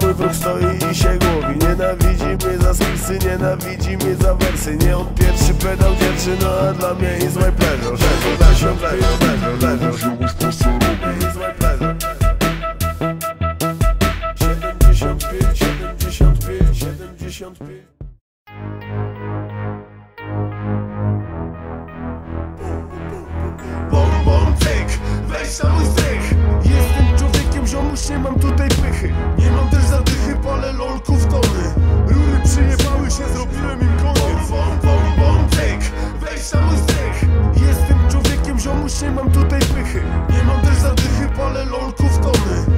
Mój napływ stoi i się głowi Nienawidzi mnie za spisy, nienawidzi mnie za wersy Nie on pierwszy pedał dziewczyno, a dla mnie is my pleasure Leżą, leżą, leżą, leżą, leżą Ziomuś tyk, weź sam mój styk Jestem ziomuś nie mam tutaj pychy. Nie mam też zadychy, palę lolków tony Rury przyjebały się, zrobiłem im koniec Bom, bom, bom, tyk, weź na mój strych Jestem człowiekiem, ziomuś nie mam tutaj pychy. Nie mam też zadychy, palę lolków tony